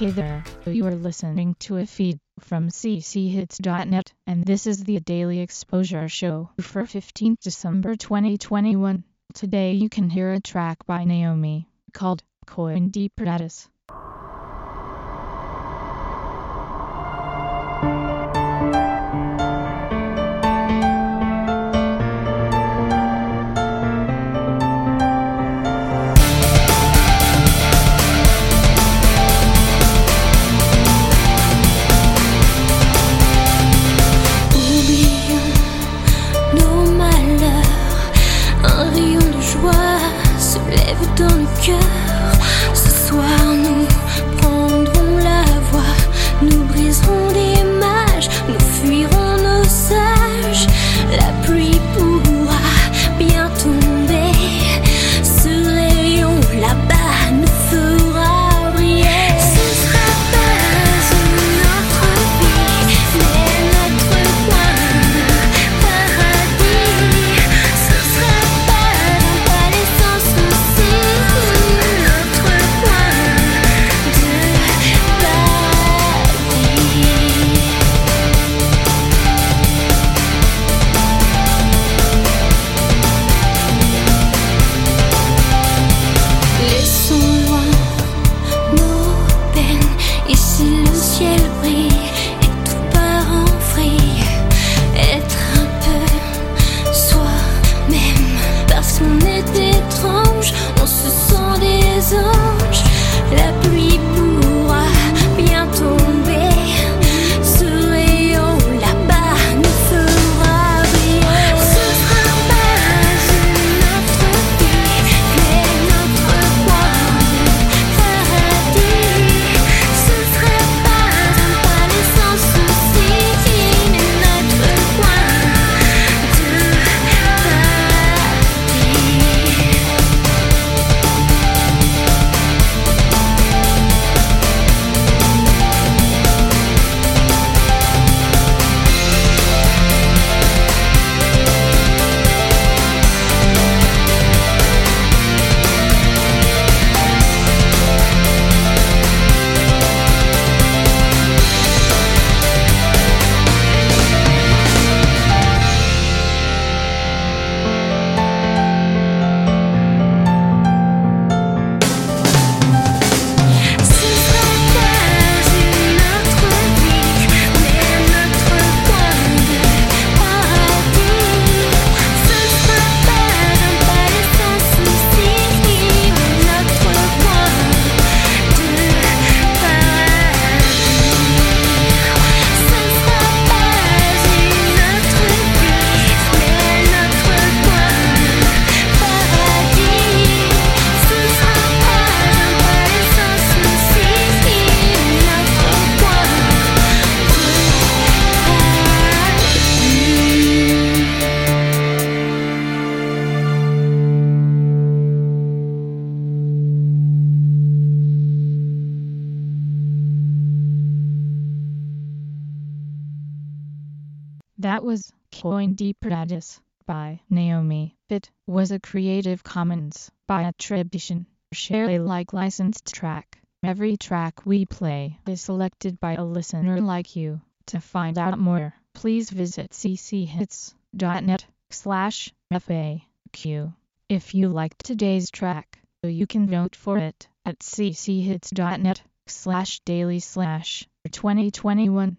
Hey there, you are listening to a feed from cchits.net, and this is the Daily Exposure Show for 15th December 2021. Today you can hear a track by Naomi called Coin Deep Radius. Dans That was Coin Deep Radius by Naomi. It was a Creative Commons by attribution. Share Alike licensed track. Every track we play is selected by a listener like you. To find out more, please visit cchits.net slash FAQ. If you liked today's track, you can vote for it at cchits.net slash daily slash 2021